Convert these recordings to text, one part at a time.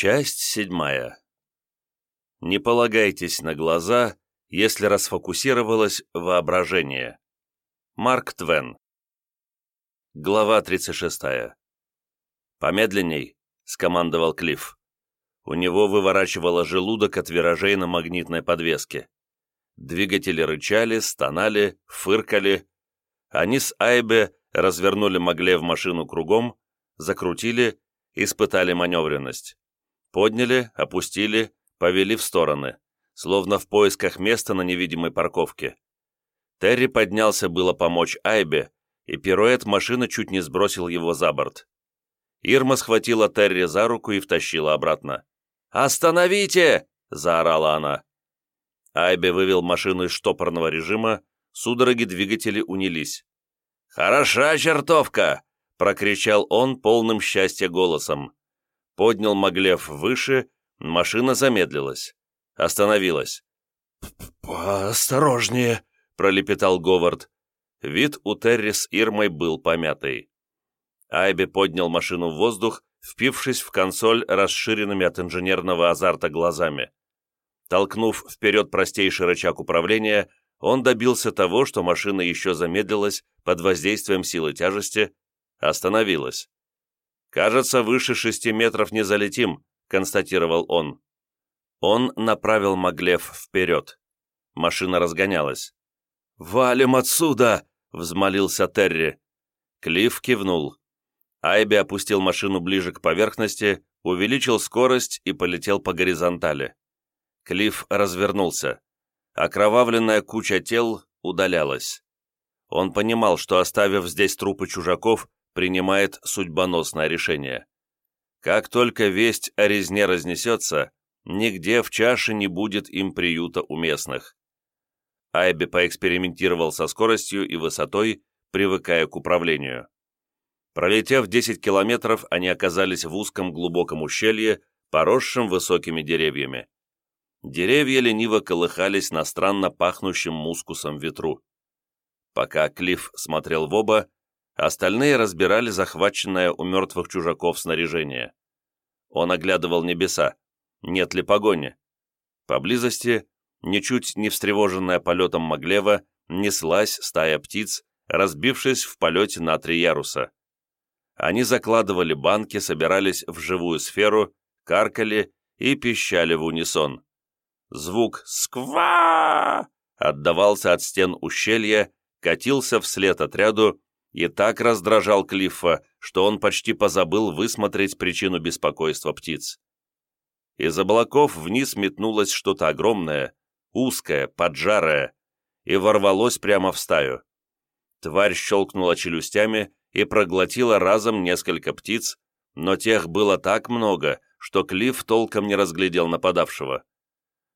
Часть седьмая. Не полагайтесь на глаза, если расфокусировалось воображение. Марк Твен. Глава 36. «Помедленней», — скомандовал Клифф. У него выворачивало желудок от виражей на магнитной подвеске. Двигатели рычали, стонали, фыркали. Они с Айбе развернули Магле в машину кругом, закрутили, испытали маневренность. Подняли, опустили, повели в стороны, словно в поисках места на невидимой парковке. Терри поднялся было помочь Айбе, и пируэт машины чуть не сбросил его за борт. Ирма схватила Терри за руку и втащила обратно. «Остановите!» — заорала она. Айбе вывел машину из штопорного режима, судороги двигателей унились. «Хороша чертовка!» — прокричал он полным счастья голосом поднял Маглев выше, машина замедлилась. Остановилась. «Осторожнее», — пролепетал Говард. Вид у Терри с Ирмой был помятый. Айби поднял машину в воздух, впившись в консоль расширенными от инженерного азарта глазами. Толкнув вперед простейший рычаг управления, он добился того, что машина еще замедлилась под воздействием силы тяжести, остановилась. «Кажется, выше шести метров не залетим», — констатировал он. Он направил Маглев вперед. Машина разгонялась. «Валим отсюда!» — взмолился Терри. Клифф кивнул. Айби опустил машину ближе к поверхности, увеличил скорость и полетел по горизонтали. Клифф развернулся. Окровавленная куча тел удалялась. Он понимал, что, оставив здесь трупы чужаков, принимает судьбоносное решение. Как только весть о резне разнесется, нигде в чаше не будет им приюта у местных. Айби поэкспериментировал со скоростью и высотой, привыкая к управлению. Пролетев 10 километров, они оказались в узком глубоком ущелье, поросшем высокими деревьями. Деревья лениво колыхались на странно пахнущем мускусом ветру. Пока Клифф смотрел в оба, Остальные разбирали захваченное у мертвых чужаков снаряжение. Он оглядывал небеса. Нет ли погони? Поблизости, ничуть не встревоженная полетом Маглева, неслась стая птиц, разбившись в полете на три яруса. Они закладывали банки, собирались в живую сферу, каркали и пищали в унисон. Звук «сква» отдавался от стен ущелья, катился вслед отряду и так раздражал Клиффа, что он почти позабыл высмотреть причину беспокойства птиц. Из облаков вниз метнулось что-то огромное, узкое, поджарое, и ворвалось прямо в стаю. Тварь щелкнула челюстями и проглотила разом несколько птиц, но тех было так много, что Клифф толком не разглядел нападавшего.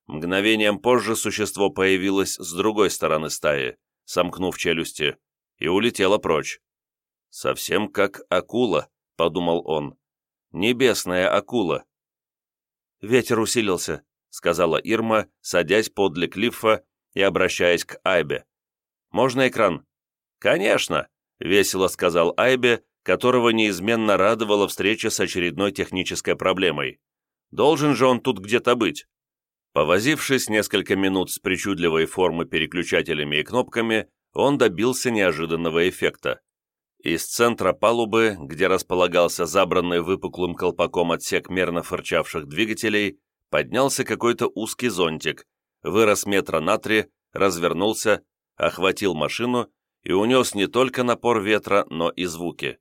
Мгновением позже существо появилось с другой стороны стаи, сомкнув челюсти, и улетела прочь. «Совсем как акула», — подумал он. «Небесная акула». «Ветер усилился», — сказала Ирма, садясь подле Клиффа и обращаясь к Айбе. «Можно экран?» «Конечно», — весело сказал Айбе, которого неизменно радовала встреча с очередной технической проблемой. «Должен же он тут где-то быть». Повозившись несколько минут с причудливой формы переключателями и кнопками, он добился неожиданного эффекта. Из центра палубы, где располагался забранный выпуклым колпаком отсек мерно фырчавших двигателей, поднялся какой-то узкий зонтик, вырос метра на три, развернулся, охватил машину и унес не только напор ветра, но и звуки.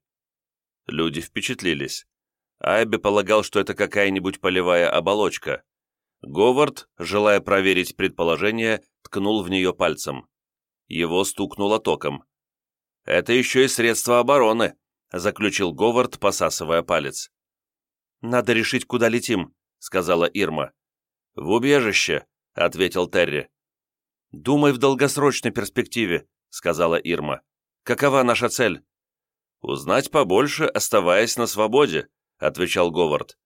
Люди впечатлились. Айби полагал, что это какая-нибудь полевая оболочка. Говард, желая проверить предположение, ткнул в нее пальцем. Его стукнуло током. «Это еще и средство обороны», — заключил Говард, посасывая палец. «Надо решить, куда летим», — сказала Ирма. «В убежище», — ответил Терри. «Думай в долгосрочной перспективе», — сказала Ирма. «Какова наша цель?» «Узнать побольше, оставаясь на свободе», — отвечал Говард.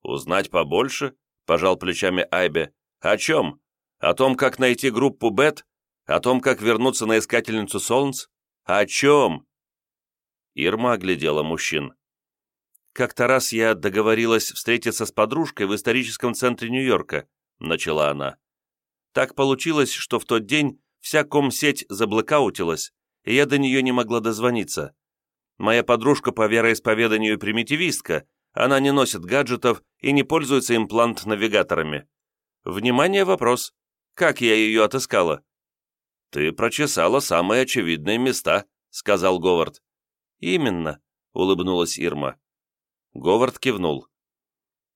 «Узнать побольше?» — пожал плечами Айбе. «О чем? О том, как найти группу Бет о том, как вернуться на Искательницу Солнц? О чем?» Ирма оглядела мужчин. как-то раз я договорилась встретиться с подружкой в историческом центре Нью-Йорка», — начала она. «Так получилось, что в тот день вся комсеть заблокаутилась, и я до нее не могла дозвониться. Моя подружка по вероисповеданию примитивистка, она не носит гаджетов и не пользуется имплант-навигаторами. Внимание, вопрос. Как я ее отыскала?» «Ты прочесала самые очевидные места», — сказал Говард. «Именно», — улыбнулась Ирма. Говард кивнул.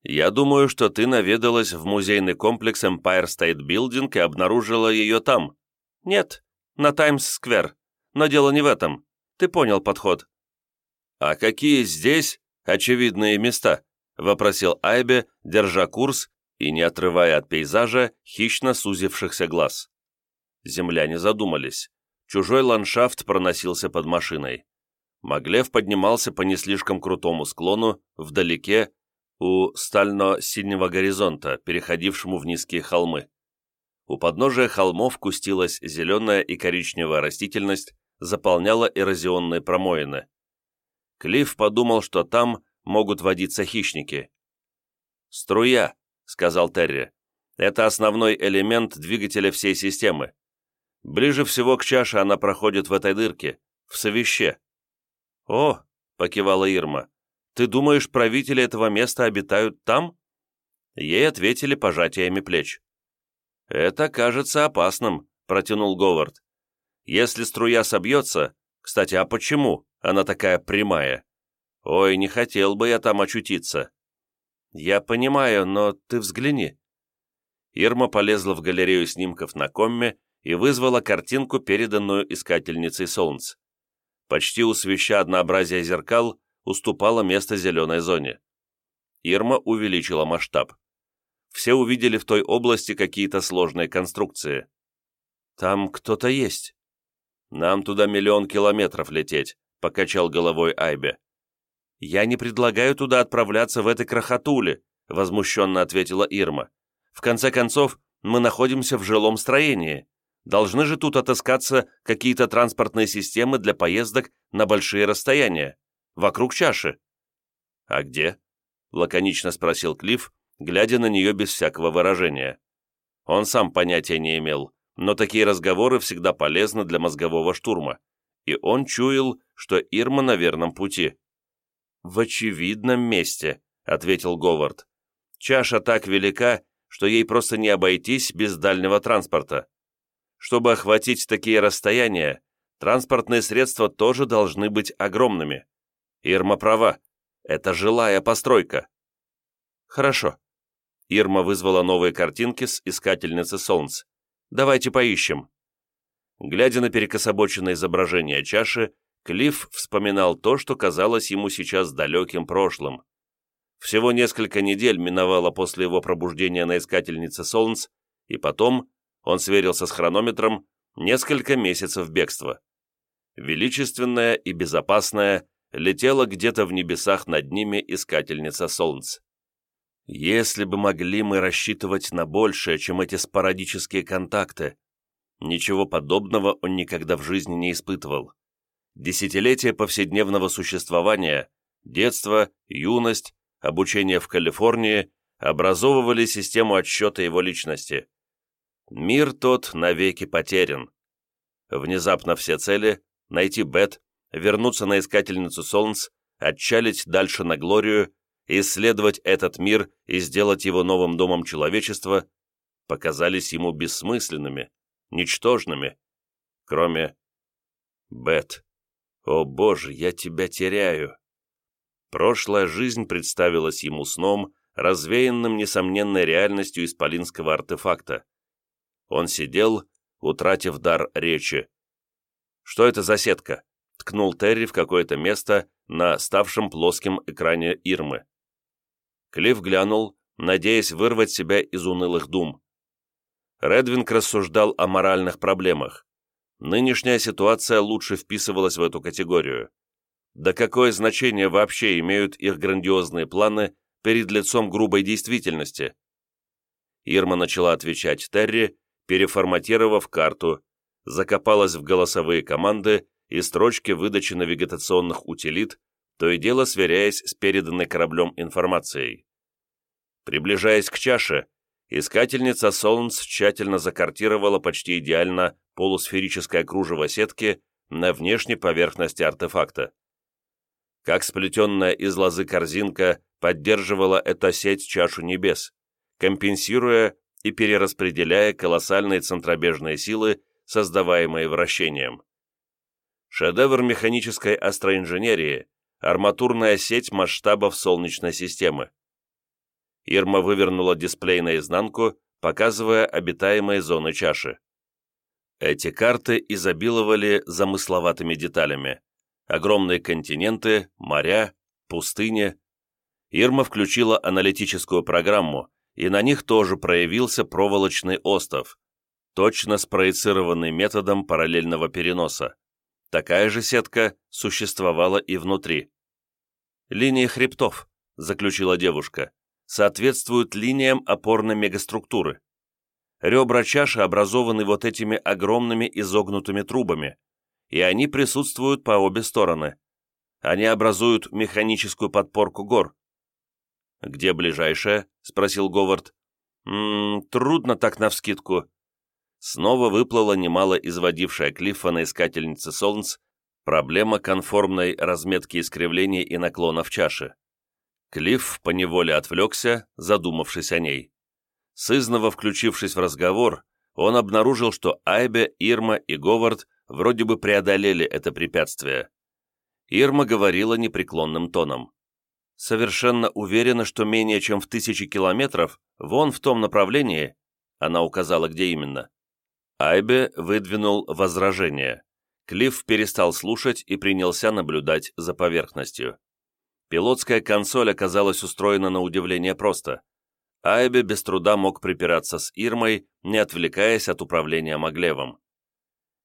«Я думаю, что ты наведалась в музейный комплекс Empire State Building и обнаружила ее там». «Нет, на Таймс-сквер. Но дело не в этом. Ты понял подход». «А какие здесь очевидные места?» — вопросил Айбе, держа курс и не отрывая от пейзажа хищно сузившихся глаз. Земляне задумались. Чужой ландшафт проносился под машиной. Маглев поднимался по не слишком крутому склону, вдалеке, у стально-синего горизонта, переходившему в низкие холмы. У подножия холмов кустилась зеленая и коричневая растительность, заполняла эрозионные промоины. Клифф подумал, что там могут водиться хищники. «Струя», — сказал Терри, — «это основной элемент двигателя всей системы. Ближе всего к чаше она проходит в этой дырке, в совеще. «О!» — покивала Ирма. «Ты думаешь, правители этого места обитают там?» Ей ответили пожатиями плеч. «Это кажется опасным», — протянул Говард. «Если струя собьется... Кстати, а почему она такая прямая? Ой, не хотел бы я там очутиться». «Я понимаю, но ты взгляни». Ирма полезла в галерею снимков на комме и вызвала картинку, переданную искательницей солнц почти усвеща однообразие зеркал, уступала место зеленой зоне. Ирма увеличила масштаб. Все увидели в той области какие-то сложные конструкции. «Там кто-то есть». «Нам туда миллион километров лететь», — покачал головой Айбе. «Я не предлагаю туда отправляться в этой крохотуле», — возмущенно ответила Ирма. «В конце концов, мы находимся в жилом строении. Должны же тут отыскаться какие-то транспортные системы для поездок на большие расстояния, вокруг чаши. «А где?» — лаконично спросил Клифф, глядя на нее без всякого выражения. Он сам понятия не имел, но такие разговоры всегда полезны для мозгового штурма, и он чуял, что Ирма на верном пути. «В очевидном месте», — ответил Говард. «Чаша так велика, что ей просто не обойтись без дальнего транспорта. Чтобы охватить такие расстояния, транспортные средства тоже должны быть огромными. Ирма права, это жилая постройка. Хорошо. Ирма вызвала новые картинки с искательницы солнц. Давайте поищем. Глядя на перекособоченное изображение чаши, Клифф вспоминал то, что казалось ему сейчас далеким прошлым. Всего несколько недель миновало после его пробуждения на искательнице солнц, и потом он сверился с хронометром, несколько месяцев бегства. Величественная и безопасная летела где-то в небесах над ними искательница солнц. Если бы могли мы рассчитывать на большее, чем эти спорадические контакты. Ничего подобного он никогда в жизни не испытывал. Десятилетия повседневного существования, детство, юность, обучение в Калифорнии образовывали систему отсчета его личности. Мир тот навеки потерян. Внезапно все цели — найти Бет, вернуться на Искательницу Солнц, отчалить дальше на Глорию, исследовать этот мир и сделать его новым домом человечества — показались ему бессмысленными, ничтожными. Кроме Бет. О боже, я тебя теряю. Прошлая жизнь представилась ему сном, развеянным несомненной реальностью исполинского артефакта. Он сидел, утратив дар речи. «Что это за сетка?» — ткнул Терри в какое-то место на ставшем плоским экране Ирмы. Клифф глянул, надеясь вырвать себя из унылых дум. Редвинг рассуждал о моральных проблемах. Нынешняя ситуация лучше вписывалась в эту категорию. Да какое значение вообще имеют их грандиозные планы перед лицом грубой действительности? Ирма начала отвечать Терри, переформатировав карту, закопалась в голосовые команды и строчки выдачи навигационных утилит, то и дело сверяясь с переданной кораблем информацией. Приближаясь к чаше, искательница Солнц тщательно закартировала почти идеально полусферическое кружево сетки на внешней поверхности артефакта. Как сплетенная из лозы корзинка поддерживала эта сеть чашу небес, компенсируя и перераспределяя колоссальные центробежные силы, создаваемые вращением. Шедевр механической астроинженерии – арматурная сеть масштабов Солнечной системы. Ирма вывернула дисплей наизнанку, показывая обитаемые зоны чаши. Эти карты изобиловали замысловатыми деталями. Огромные континенты, моря, пустыни. Ирма включила аналитическую программу, и на них тоже проявился проволочный остов, точно спроецированный методом параллельного переноса. Такая же сетка существовала и внутри. «Линии хребтов», — заключила девушка, — «соответствуют линиям опорной мегаструктуры. Ребра чаши образованы вот этими огромными изогнутыми трубами, и они присутствуют по обе стороны. Они образуют механическую подпорку гор. «Где ближайшая?» — спросил Говард. «Ммм, трудно так навскидку». Снова выплыла немало изводившая Клиффа на искательнице Солнц проблема конформной разметки искривлений и наклонов чаши. Клифф поневоле отвлекся, задумавшись о ней. Сызново включившись в разговор, он обнаружил, что Айбе, Ирма и Говард вроде бы преодолели это препятствие. Ирма говорила непреклонным тоном совершенно уверена, что менее чем в тысячи километров, вон в том направлении, она указала, где именно. Айбе выдвинул возражение. Клифф перестал слушать и принялся наблюдать за поверхностью. Пилотская консоль оказалась устроена на удивление просто. Айбе без труда мог припираться с Ирмой, не отвлекаясь от управления Маглевом.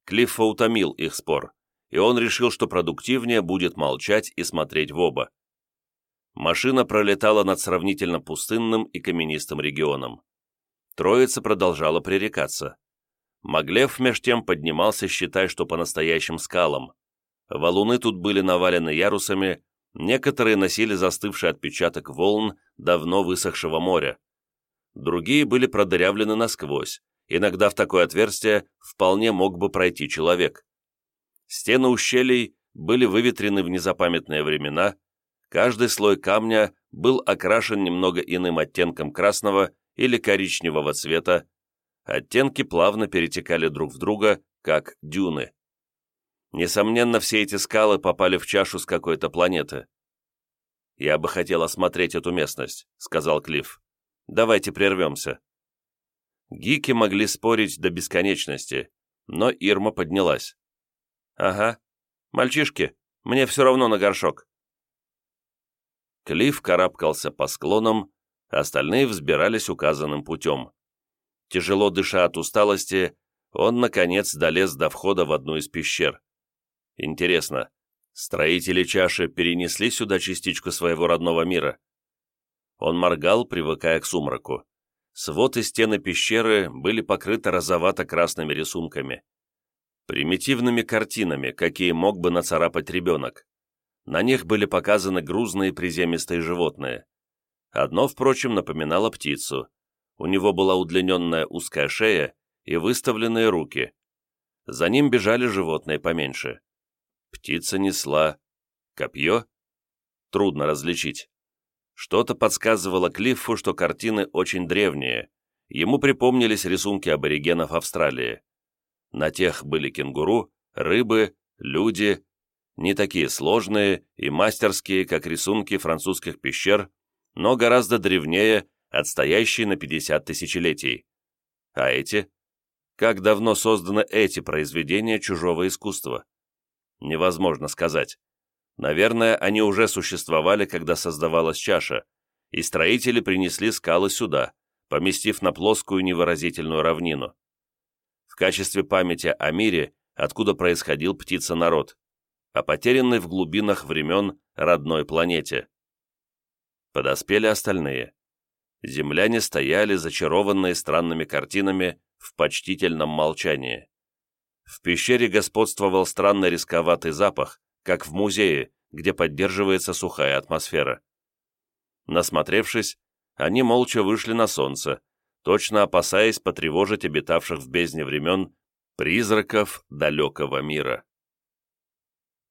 Клиффа утомил их спор, и он решил, что продуктивнее будет молчать и смотреть в оба машина пролетала над сравнительно пустынным и каменистым регионом. Троица продолжала пререкаться. Маглев меж тем поднимался, считая, что по настоящим скалам. Валуны тут были навалены ярусами, некоторые носили застывший отпечаток волн давно высохшего моря. Другие были продырявлены насквозь, иногда в такое отверстие вполне мог бы пройти человек. Стены ущелий были выветрены в незапамятные времена, Каждый слой камня был окрашен немного иным оттенком красного или коричневого цвета, оттенки плавно перетекали друг в друга, как дюны. Несомненно, все эти скалы попали в чашу с какой-то планеты. «Я бы хотел осмотреть эту местность», — сказал Клифф. «Давайте прервемся». Гики могли спорить до бесконечности, но Ирма поднялась. «Ага. Мальчишки, мне все равно на горшок. Клифф карабкался по склонам, остальные взбирались указанным путем. Тяжело дыша от усталости, он, наконец, долез до входа в одну из пещер. Интересно, строители чаши перенесли сюда частичку своего родного мира? Он моргал, привыкая к сумраку. Свод и стены пещеры были покрыты розовато-красными рисунками. Примитивными картинами, какие мог бы нацарапать ребенок. На них были показаны грузные приземистые животные. Одно, впрочем, напоминало птицу. У него была удлиненная узкая шея и выставленные руки. За ним бежали животные поменьше. Птица несла копье? Трудно различить. Что-то подсказывало Клиффу, что картины очень древние. Ему припомнились рисунки аборигенов Австралии. На тех были кенгуру, рыбы, люди, не такие сложные и мастерские, как рисунки французских пещер, но гораздо древнее, отстоящие на 50 тысячелетий. А эти? Как давно созданы эти произведения чужого искусства? Невозможно сказать. Наверное, они уже существовали, когда создавалась чаша, и строители принесли скалы сюда, поместив на плоскую невыразительную равнину. В качестве памяти о мире, откуда происходил птица-народ о потерянной в глубинах времен родной планете. Подоспели остальные. Земляне стояли, зачарованные странными картинами, в почтительном молчании. В пещере господствовал странно рисковатый запах, как в музее, где поддерживается сухая атмосфера. Насмотревшись, они молча вышли на солнце, точно опасаясь потревожить обитавших в бездне времен призраков далекого мира.